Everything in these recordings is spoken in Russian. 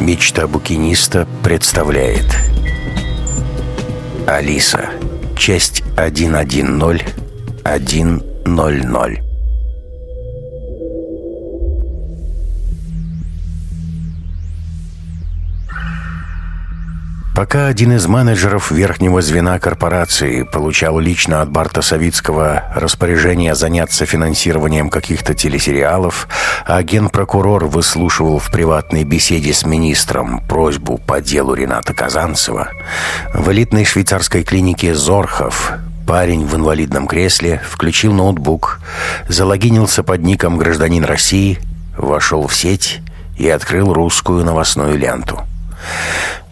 Мечта букиниста представляет Алиса. Часть 1.1.0 Пока один из менеджеров верхнего звена корпорации получал лично от Барта Савицкого распоряжение заняться финансированием каких-то телесериалов, а генпрокурор выслушивал в приватной беседе с министром просьбу по делу Рената Казанцева, в элитной швейцарской клинике «Зорхов» Парень в инвалидном кресле включил ноутбук, залогинился под ником «Гражданин России», вошел в сеть и открыл русскую новостную ленту.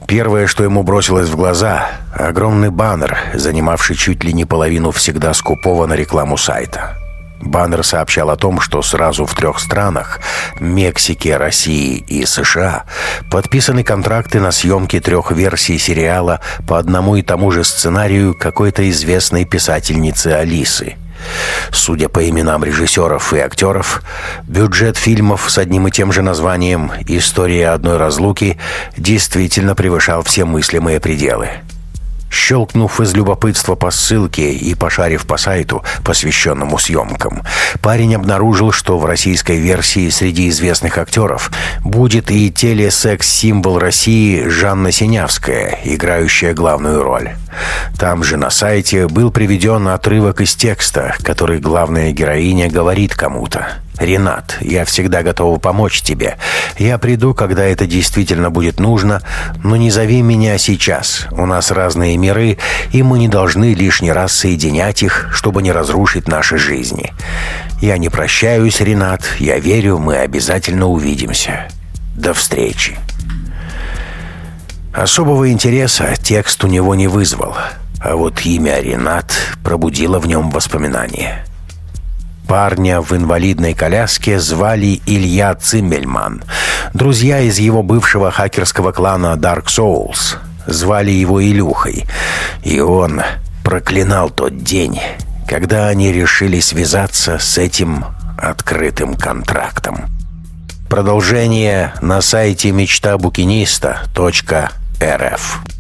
Первое, что ему бросилось в глаза — огромный баннер, занимавший чуть ли не половину всегда скупого на рекламу сайта. Баннер сообщал о том, что сразу в трех странах — Мексике, России и США — подписаны контракты на съемки трех версий сериала по одному и тому же сценарию какой-то известной писательницы Алисы — Судя по именам режиссеров и актеров, бюджет фильмов с одним и тем же названием «История одной разлуки» действительно превышал все мыслимые пределы. Щелкнув из любопытства по ссылке и пошарив по сайту, посвященному съемкам, парень обнаружил, что в российской версии среди известных актеров будет и телесекс-символ России Жанна Синявская, играющая главную роль. Там же на сайте был приведен отрывок из текста, который главная героиня говорит кому-то. «Ренат, я всегда готова помочь тебе. Я приду, когда это действительно будет нужно, но не зови меня сейчас. У нас разные миры, и мы не должны лишний раз соединять их, чтобы не разрушить наши жизни. Я не прощаюсь, Ренат. Я верю, мы обязательно увидимся. До встречи». Особого интереса текст у него не вызвал, а вот имя Ренат пробудило в нем воспоминания. Парня в инвалидной коляске звали Илья Циммельман. Друзья из его бывшего хакерского клана Dark Souls звали его Илюхой. И он проклинал тот день, когда они решили связаться с этим открытым контрактом. Продолжение на сайте мечтабукиниста.рф